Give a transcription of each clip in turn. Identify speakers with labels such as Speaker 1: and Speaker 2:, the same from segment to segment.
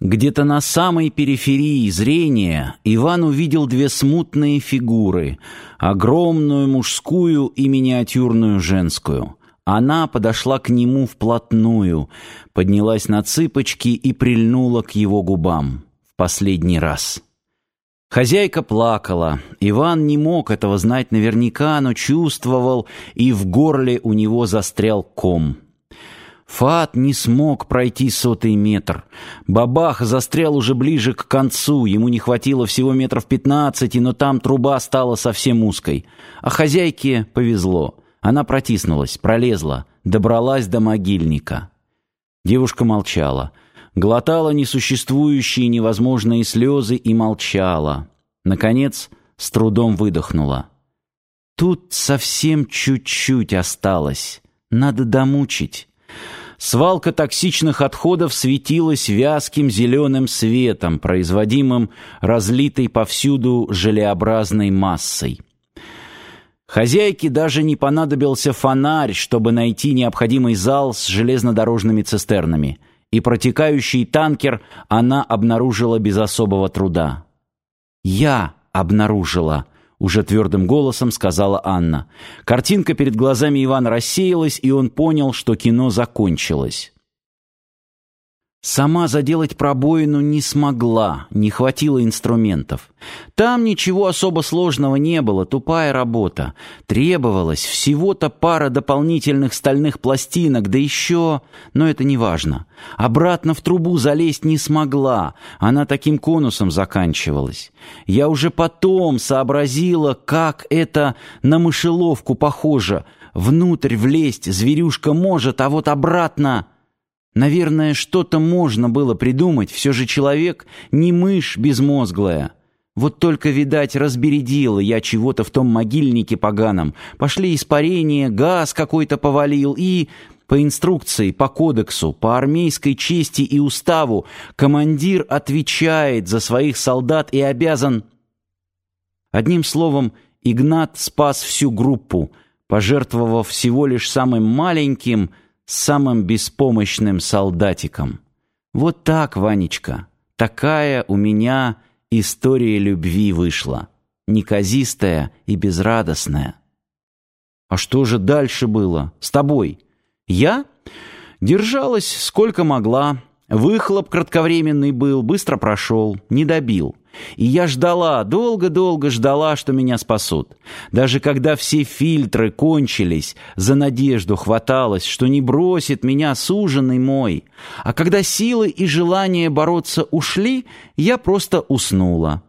Speaker 1: Где-то на самой периферии зрения Иван увидел две смутные фигуры, огромную мужскую и миниатюрную женскую. Она подошла к нему вплотную, поднялась на цыпочки и прильнула к его губам. В последний раз. Хозяйка плакала. Иван не мог этого знать наверняка, но чувствовал, и в горле у него застрял ком. Фат не смог пройти сотый метр. Бабах застрял уже ближе к концу, ему не хватило всего метров пятнадцати, но там труба стала совсем узкой. А хозяйке повезло. Она протиснулась, пролезла, добралась до могильника. Девушка молчала. Глотала несуществующие невозможные слезы и молчала. Наконец, с трудом выдохнула. «Тут совсем чуть-чуть осталось. Надо домучить». Свалка токсичных отходов светилась вязким зеленым светом, производимым разлитой повсюду желеобразной массой. Хозяйке даже не понадобился фонарь, чтобы найти необходимый зал с железнодорожными цистернами, и протекающий танкер она обнаружила без особого труда. «Я обнаружила», уже твердым голосом сказала Анна. Картинка перед глазами Ивана рассеялась, и он понял, что кино закончилось. Сама заделать пробоину не смогла, не хватило инструментов. Там ничего особо сложного не было, тупая работа. Требовалось всего-то пара дополнительных стальных пластинок, да еще... Но это не важно. Обратно в трубу залезть не смогла, она таким конусом заканчивалась. Я уже потом сообразила, как это на мышеловку похоже. Внутрь влезть зверюшка может, а вот обратно... Наверное, что-то можно было придумать, все же человек не мышь безмозглая. Вот только, видать, разбередила я чего-то в том могильнике поганом. Пошли испарения, газ какой-то повалил и... По инструкции, по кодексу, по армейской чести и уставу командир отвечает за своих солдат и обязан... Одним словом, Игнат спас всю группу, пожертвовав всего лишь самым маленьким — самым беспомощным солдатиком. Вот так, Ванечка, такая у меня история любви вышла, неказистая и безрадостная. А что же дальше было с тобой? Я держалась сколько могла, Выхлоп кратковременный был, быстро прошел, не добил. И я ждала, долго-долго ждала, что меня спасут. Даже когда все фильтры кончились, за надежду хваталось, что не бросит меня суженый мой. А когда силы и желание бороться ушли, я просто уснула.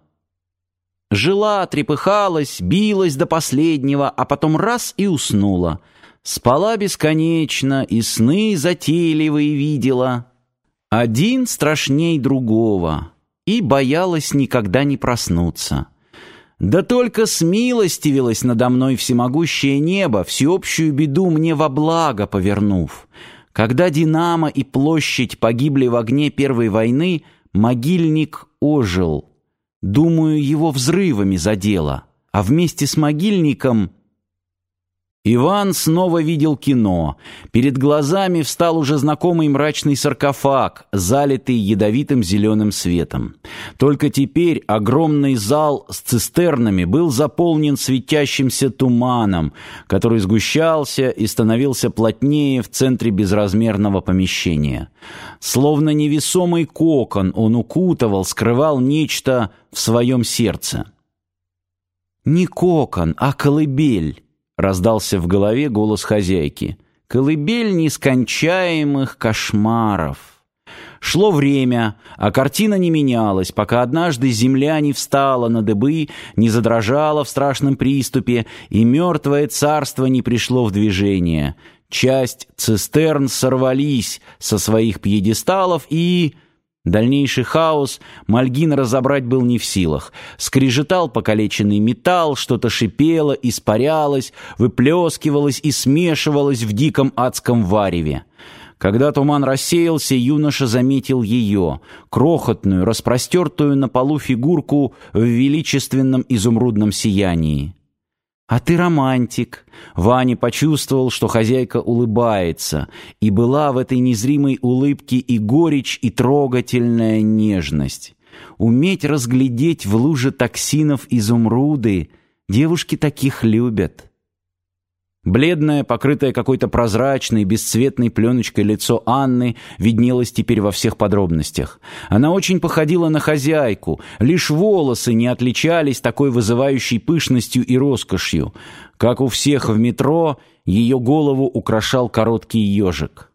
Speaker 1: Жила, трепыхалась, билась до последнего, а потом раз и уснула. Спала бесконечно, и сны затейливые видела. Один страшней другого, и боялась никогда не проснуться. Да только смилостивилось надо мной всемогущее небо, всеобщую беду мне во благо повернув. Когда Динамо и площадь погибли в огне Первой войны, могильник ожил. Думаю, его взрывами задело, а вместе с могильником Иван снова видел кино. Перед глазами встал уже знакомый мрачный саркофаг, залитый ядовитым зеленым светом. Только теперь огромный зал с цистернами был заполнен светящимся туманом, который сгущался и становился плотнее в центре безразмерного помещения. Словно невесомый кокон он укутывал, скрывал нечто в своем сердце. Не кокон, а колыбель. Раздался в голове голос хозяйки. Колыбель нескончаемых кошмаров. Шло время, а картина не менялась, пока однажды земля не встала на дыбы, не задрожала в страшном приступе, и мертвое царство не пришло в движение. Часть цистерн сорвались со своих пьедесталов и... Дальнейший хаос Мальгин разобрать был не в силах. Скрежетал покалеченный металл, что-то шипело, испарялось, выплескивалось и смешивалось в диком адском вареве. Когда туман рассеялся, юноша заметил ее, крохотную, распростертую на полу фигурку в величественном изумрудном сиянии. «А ты романтик». Ваня почувствовал, что хозяйка улыбается, и была в этой незримой улыбке и горечь, и трогательная нежность. Уметь разглядеть в луже токсинов изумруды, девушки таких любят. Бледное, покрытое какой-то прозрачной, бесцветной пленочкой лицо Анны виднелось теперь во всех подробностях. Она очень походила на хозяйку, лишь волосы не отличались такой вызывающей пышностью и роскошью. Как у всех в метро, ее голову украшал короткий ежик.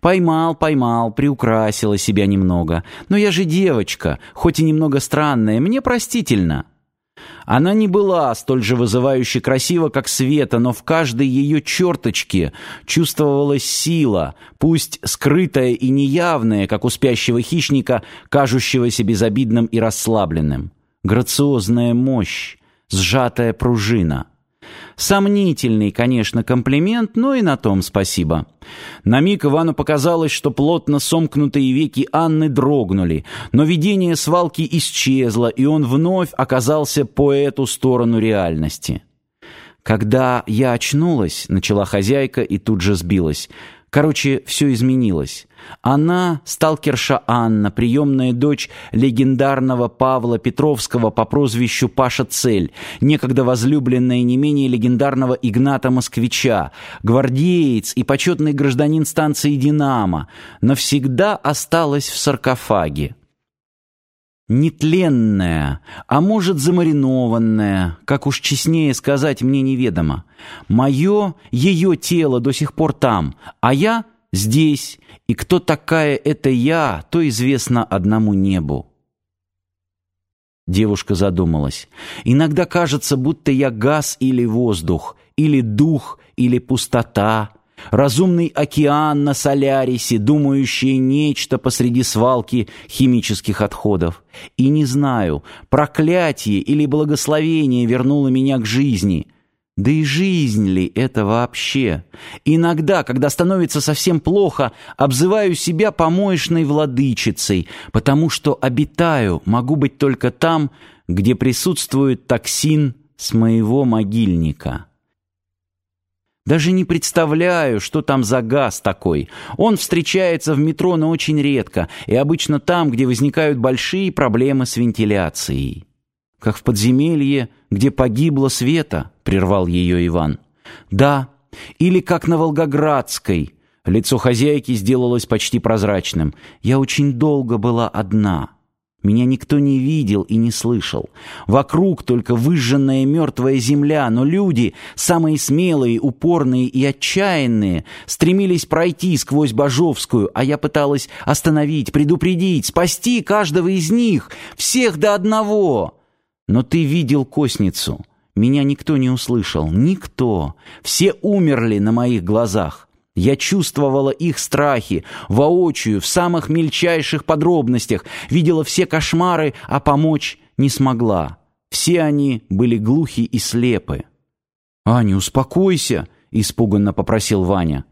Speaker 1: Поймал, поймал, приукрасила себя немного. Но я же девочка, хоть и немного странная, мне простительно. Она не была столь же вызывающе красива, как Света, но в каждой ее черточке чувствовалась сила, пусть скрытая и неявная, как у спящего хищника, кажущегося безобидным и расслабленным. Грациозная мощь, сжатая пружина — Сомнительный, конечно, комплимент, но и на том спасибо. На миг Ивану показалось, что плотно сомкнутые веки Анны дрогнули, но видение свалки исчезло, и он вновь оказался по эту сторону реальности. «Когда я очнулась», — начала хозяйка и тут же сбилась, — Короче, все изменилось. Она, сталкерша Анна, приемная дочь легендарного Павла Петровского по прозвищу Паша Цель, некогда возлюбленная не менее легендарного Игната Москвича, гвардеец и почетный гражданин станции «Динамо», навсегда осталась в саркофаге нетленная, а может замаринованная, как уж честнее сказать мне неведомо. Мое, ее тело до сих пор там, а я здесь, и кто такая это я, то известно одному небу. Девушка задумалась. Иногда кажется, будто я газ или воздух, или дух, или пустота, разумный океан на Солярисе, думающий нечто посреди свалки химических отходов. И не знаю, проклятие или благословение вернуло меня к жизни. Да и жизнь ли это вообще? Иногда, когда становится совсем плохо, обзываю себя помоечной владычицей, потому что обитаю, могу быть только там, где присутствует токсин с моего могильника». Даже не представляю, что там за газ такой. Он встречается в метро, но очень редко, и обычно там, где возникают большие проблемы с вентиляцией. Как в подземелье, где погибла Света, прервал ее Иван. Да, или как на Волгоградской. Лицо хозяйки сделалось почти прозрачным. Я очень долго была одна. Меня никто не видел и не слышал. Вокруг только выжженная мертвая земля, но люди, самые смелые, упорные и отчаянные, стремились пройти сквозь Бажовскую, а я пыталась остановить, предупредить, спасти каждого из них, всех до одного. Но ты видел косницу. Меня никто не услышал, никто. Все умерли на моих глазах. Я чувствовала их страхи, воочию, в самых мельчайших подробностях, видела все кошмары, а помочь не смогла. Все они были глухи и слепы. «Аня, успокойся!» — испуганно попросил Ваня.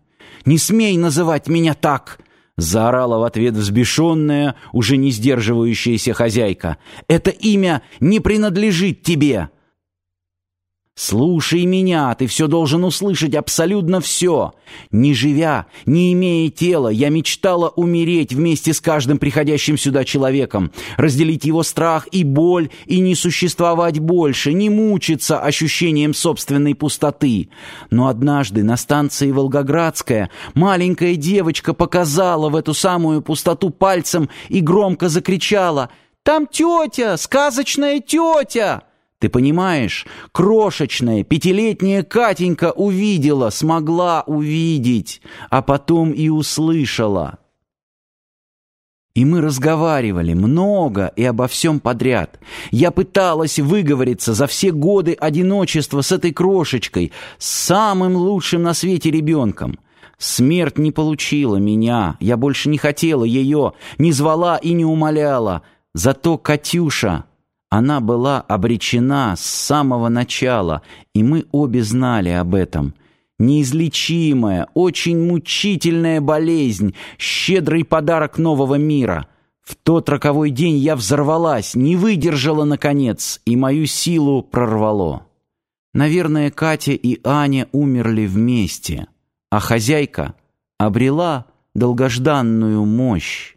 Speaker 1: «Не смей называть меня так!» — заорала в ответ взбешенная, уже не сдерживающаяся хозяйка. «Это имя не принадлежит тебе!» Слушай меня, ты все должен услышать, абсолютно все. Не живя, не имея тела, я мечтала умереть вместе с каждым приходящим сюда человеком, разделить его страх и боль и не существовать больше, не мучиться ощущением собственной пустоты. Но однажды на станции Волгоградская маленькая девочка показала в эту самую пустоту пальцем и громко закричала «Там тетя, сказочная тетя!» Ты понимаешь, крошечная пятилетняя Катенька увидела, смогла увидеть, а потом и услышала. И мы разговаривали много и обо всем подряд. Я пыталась выговориться за все годы одиночества с этой крошечкой, с самым лучшим на свете ребенком. Смерть не получила меня, я больше не хотела ее, не звала и не умоляла. Зато Катюша... Она была обречена с самого начала, и мы обе знали об этом. Неизлечимая, очень мучительная болезнь, щедрый подарок нового мира. В тот роковой день я взорвалась, не выдержала, наконец, и мою силу прорвало. Наверное, Катя и Аня умерли вместе, а хозяйка обрела долгожданную мощь.